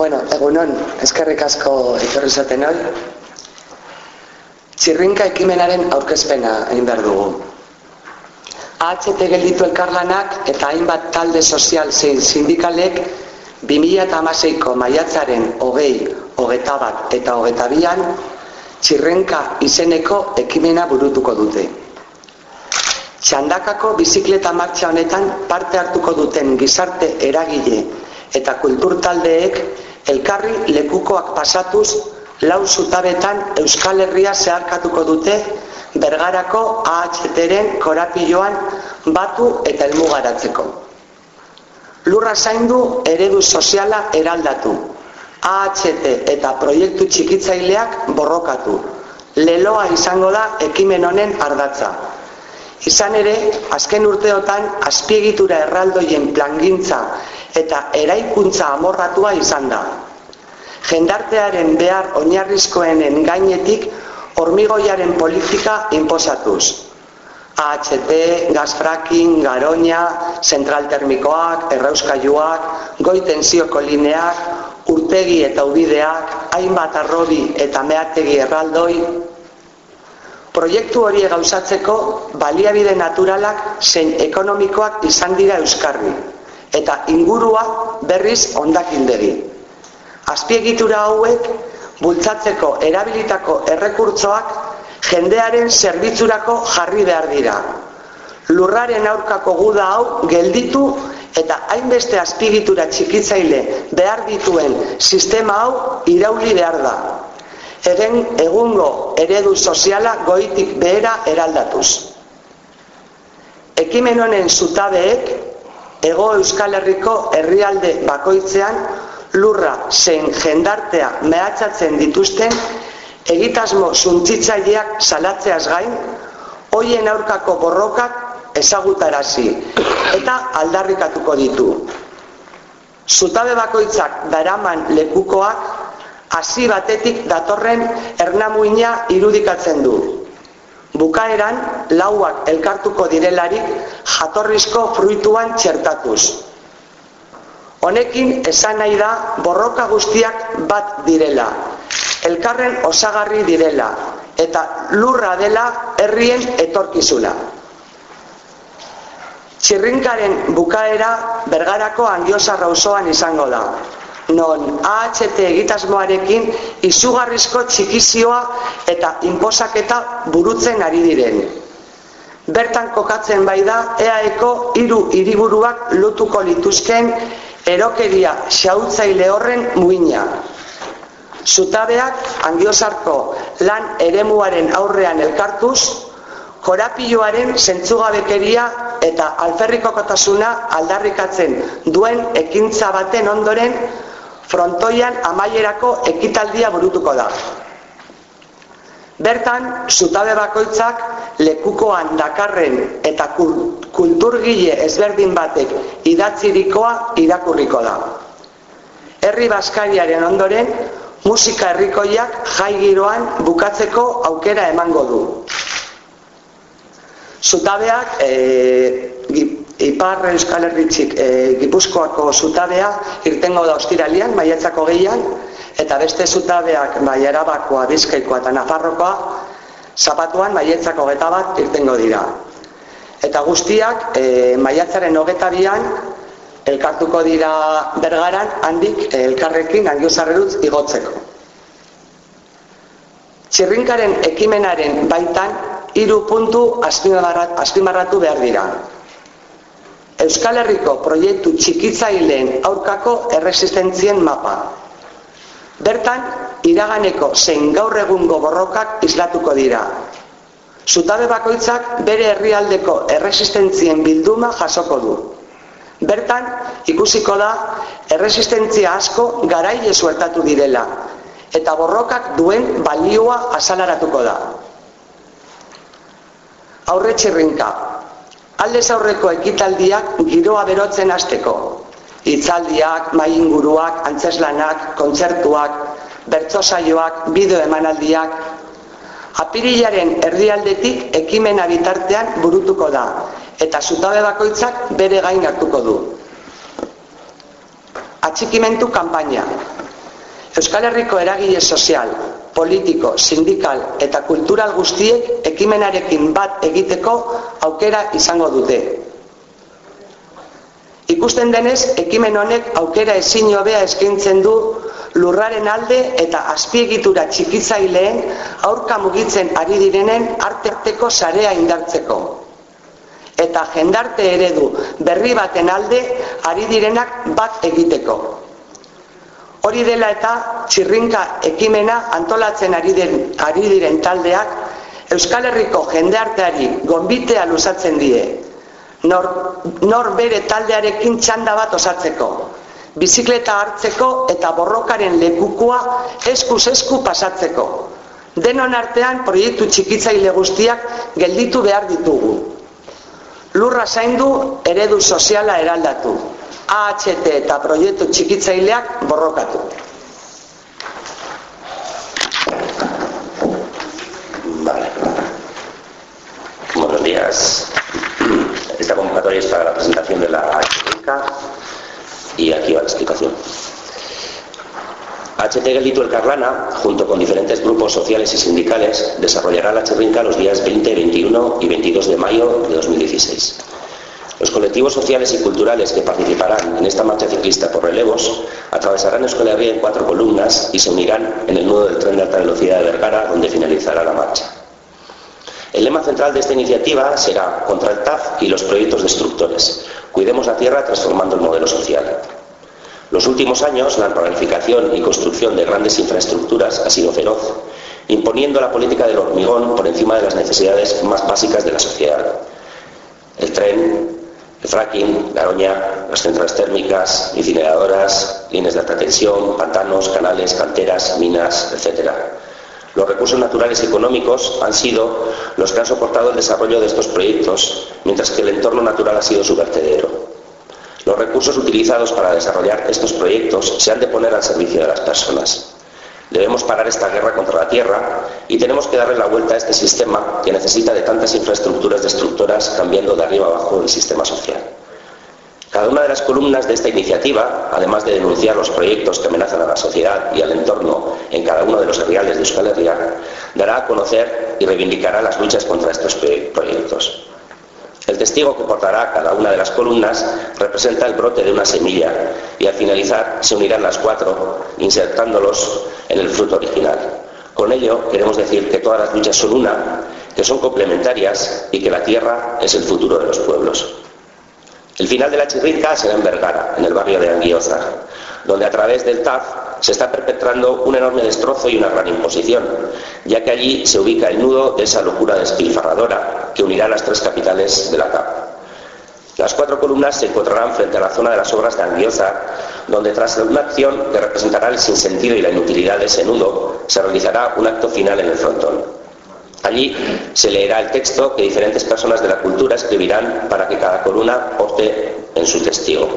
Bueno, egunon, eskerrik asko etorri zaten hori. Txirrinka ekimenaren aurkezpena egin behar dugu. AHT gelditu elkarlanak eta hainbat talde sozial zein sindikalek 2008ko maiatzaren hogei, hogeta bat eta hogeta bian, txirrenka izeneko ekimena burutuko dute. Txandakako bizikleta martxa honetan parte hartuko duten gizarte eragile eta kulturtaldeek elkarri lekukoak pasatuz lau zutabetan Euskal Herria zeharkatuko dute bergarako AHT-ren korapilloan batu eta elmugaratzeko. Lurra zaindu eredu soziala eraldatu, AHT eta proiektu txikitzaileak borrokatu. Leloa izango da ekimen honen ardatza. Izan ere, azken urteotan azpiegitura erraldoien plangintza eta eraikuntza amorratua izan da. Jendartearen behar oinarrizkoenen gainetik hormigoiaren politika inposatuz. AHT, gazfrakin, garoña, zentral termikoak, errauskaiuak, goi tensioko lineak, urtegi eta ubideak, hainbat arrobi eta mehategi erraldoi, Proiektu hori gauzatzeko baliabide naturalak zein ekonomikoak izan dira euskarri eta ingurua berriz ondakindegi. Azpiegitura hauek bultzatzeko erabilitako errekurtzoak jendearen zerbitzurako jarri behar dira. Lurraren aurkako guda hau gelditu eta hainbeste azpiegitura txikitzaile behar dituen sistema hau irauli behar da egen egungo eredu soziala goitik behera eraldatuz. Ekimen honen zutabeek, ego euskal herriko herrialde bakoitzean lurra zein jendartea mehatxatzen dituzten egitasmo zuntzitzaileak salatzeaz gain, hoien aurkako borrokak ezagutarazi eta aldarrikatuko ditu. Zutabe bakoitzak daraman lekukoak hasi batetik datorren ernamuina irudikatzen du. Bukaeran, lauak elkartuko direlarik jatorrizko fruituan txertatuz. Honekin esan nahi da borroka guztiak bat direla, elkarren osagarri direla, eta lurra dela herrien etorkizuna. Txirrinkaren bukaera bergarako angiosarra osoan izango da non AHT egitasmoarekin izugarrizko txikizioa eta inposaketa burutzen ari diren. Bertan kokatzen bai da EAEko hiru hiriburuak lutuko lituzken erokeria xautzaile horren muina. Zutabeak angiosarko lan eremuaren aurrean elkartuz, korapiloaren zentzugabekeria eta alferrikokotasuna aldarrikatzen duen ekintza baten ondoren frontoian amaierako ekitaldia burutuko da. Bertan, zutabe bakoitzak lekukoan dakarren eta kulturgile ezberdin batek idatzirikoa irakurriko da. Herri Baskariaren ondoren, musika herrikoiak jai giroan bukatzeko aukera emango du. Zutabeak e, Ipar Euskal Herritzik e, Gipuzkoako zutabea irtengo da ostiralian, maiatzako gehian, eta beste zutabeak bai arabakoa, bizkaikoa eta nafarrokoa, zapatuan maiatzako geta bat irtengo dira. Eta guztiak e, maiatzaren hogeta bian, elkartuko dira bergaran, handik e, elkarrekin angiozarrerutz igotzeko. Txirrinkaren ekimenaren baitan, hiru puntu azpimarratu behar dira. Euskal Herriko proiektu txikitzaileen aurkako erresistentzien mapa. Bertan, iraganeko zein gaur egungo borrokak islatuko dira. Zutabe bakoitzak bere herrialdeko erresistentzien bilduma jasoko du. Bertan, ikusiko da, erresistentzia asko garai esuertatu direla, eta borrokak duen balioa asalaratuko da. Aurre txirrinka, aldez aurreko ekitaldiak giroa berotzen hasteko. Hitzaldiak, mai inguruak, antzeslanak, kontzertuak, bertso saioak, bideo emanaldiak apirilaren erdialdetik ekimena bitartean burutuko da eta zutabe bakoitzak bere gain hartuko du. Atxikimentu kanpaina. Euskal Herriko eragile sozial, politiko, sindikal eta kultural guztiek ekimenarekin bat egiteko aukera izango dute. Ikusten denez, ekimen honek aukera ezin hobea eskaintzen du lurraren alde eta azpiegitura txikitzaileen aurka mugitzen ari direnen artearteko sarea indartzeko. Eta jendarte eredu berri baten alde ari direnak bat egiteko. Hori dela eta txirrinka ekimena antolatzen ari, den, ari diren taldeak Euskal Herriko jendearteari gonbitea luzatzen die. Nor, nor bere taldearekin txanda bat osatzeko bizikleta hartzeko eta borrokaren lekukua eskuz esku pasatzeko. Denon artean proiektu txikitzaile guztiak gelditu behar ditugu. Lurra zaindu eredu soziala eraldatu. AHT eta proiektu txikitzaileak borrokatu. Vale. Buenos días. Esta convocatoria es para la presentación de la y aquí va la explicación. HT Gelito El Carlana, junto con diferentes grupos sociales y sindicales, desarrollará la chirrinca los días 20, 21 y 22 de mayo de 2016. Los colectivos sociales y culturales que participarán en esta marcha ciclista por relevos atravesarán Euskal Herria en cuatro columnas y se unirán en el nudo del tren de alta velocidad de Vergara, donde finalizará la marcha. El lema central de esta iniciativa será contra el TAF y los proyectos destructores. Cuidemos la tierra transformando el modelo social. Los últimos años, la planificación y construcción de grandes infraestructuras ha sido feroz, imponiendo la política del hormigón por encima de las necesidades más básicas de la sociedad. El tren, fracking, Garoña, las centrales térmicas, incineradoras, líneas de alta tensión, pantanos, canales, canteras, minas, etc. Los recursos naturales y económicos han sido los que han soportado el desarrollo de estos proyectos, mientras que el entorno natural ha sido su vertedero. Los recursos utilizados para desarrollar estos proyectos se han de poner al servicio de las personas. Debemos parar esta guerra contra la tierra y tenemos que darle la vuelta a este sistema que necesita de tantas infraestructuras destructoras cambiando de arriba abajo el sistema social. Cada una de las columnas de esta iniciativa, además de denunciar los proyectos que amenazan a la sociedad y al entorno en cada uno de los herriales de Euskal Herria, dará a conocer y reivindicará las luchas contra estos proyectos. El testigo que portará cada una de las columnas representa el brote de una semilla y al finalizar se unirán las cuatro, insertándolos en el fruto original. Con ello queremos decir que todas las luchas son una, que son complementarias y que la tierra es el futuro de los pueblos. El final de la chirrica será en Vergara, en el barrio de Anguioza, donde a través del TAF se está perpetrando un enorme destrozo y una gran imposición, ya que allí se ubica el nudo de esa locura despilfarradora que unirá las tres capitales de la CAP. Las cuatro columnas se encontrarán frente a la zona de las obras de Anguioza, donde tras una acción que representará el sinsentido y la inutilidad de ese nudo, se realizará un acto final en el frontón. Allí se leerá el texto que diferentes personas de la cultura escribirán para que cada columna opte en su testigo.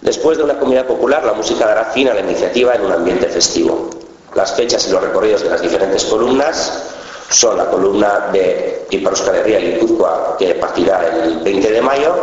Después de una comida popular, la música dará fin a la iniciativa en un ambiente festivo. Las fechas y los recorridos de las diferentes columnas son la columna de Iparoscalería y Guipúzcoa, que partirá el 20 de mayo,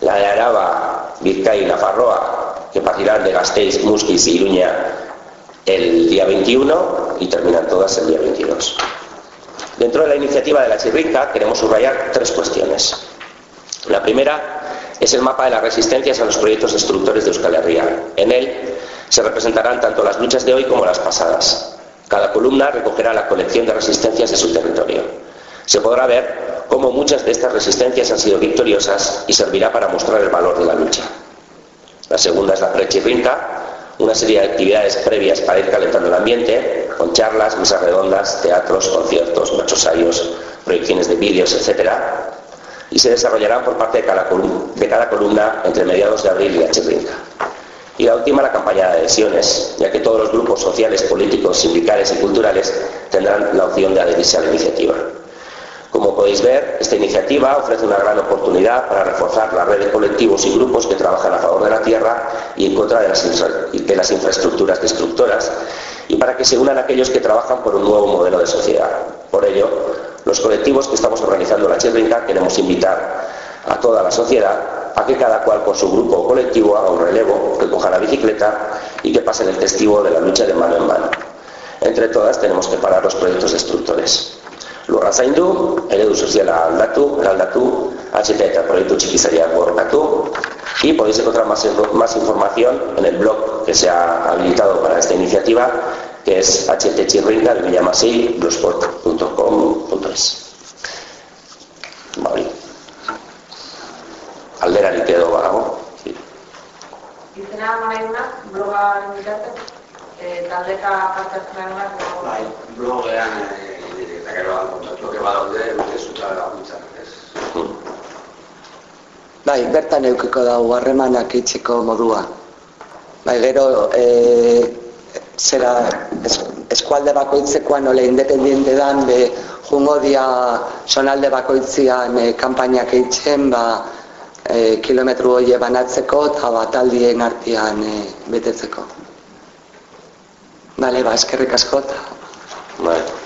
la de Araba, Vizcay y Nafarroa, que partirán de Gasteiz, Musquiz y Iruña el día 21 y terminan todas el día 22. Dentro de la iniciativa de la Chirrica queremos subrayar tres cuestiones. La primera es el mapa de las resistencias a los proyectos destructores de Euskal Herria. En él se representarán tanto las luchas de hoy como las pasadas. Cada columna recogerá la colección de resistencias de su territorio. Se podrá ver cómo muchas de estas resistencias han sido victoriosas y servirá para mostrar el valor de la lucha. La segunda es la prechirrinca, una serie de actividades previas para ir calentando el ambiente, con charlas, mesas redondas, teatros, conciertos, ensayos, proyecciones de vídeos, etc. Y se desarrollará por parte de cada, columna, entre mediados de abril y la chirrinca. Y la última, la campaña de adhesiones, ya que todos los grupos sociales, políticos, sindicales y culturales tendrán la opción de adherirse a la iniciativa. Como podéis ver, esta iniciativa ofrece una gran oportunidad para reforzar la red de colectivos y grupos que trabajan a favor de la tierra y en contra de las, infraestructuras destructoras, y para que se unan aquellos que trabajan por un nuevo modelo de sociedad. Por ello, los colectivos que estamos organizando la Chirrinca queremos invitar a toda la sociedad a que cada cual con su grupo o colectivo haga un relevo, que coja la bicicleta y que pasen el testigo de la lucha de mano en mano. Entre todas tenemos que parar los proyectos destructores. Lurra zaindu, eredu soziala aldatu, aldatu, HT eta proiektu txikizariak borrokatu, y podéis encontrar más, información en el blog que se ha habilitado para esta iniciativa, que es htchirrinca de blogspot.com.es. Vale. Alderarik edo badago. Sí. Izena nahi duna, blogaren bitartez, eh, taldeka parte hartzen nahi duna, Bai, blogean, eh, eta gero kontatuak badaude, ez zutra laguntzak, ez? Bai, bertan eukiko dago harremanak itxiko modua. Bai, gero e, zera es, eskualde bakoitzekoan nola independiente dan be jungo dia sonalde bakoitzian e, kanpainak eitzen ba e, kilometro hoie banatzeko eta bataldien artean e, betetzeko. Bale, ba, eskerrik asko Vale.